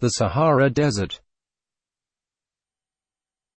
The Sahara Desert.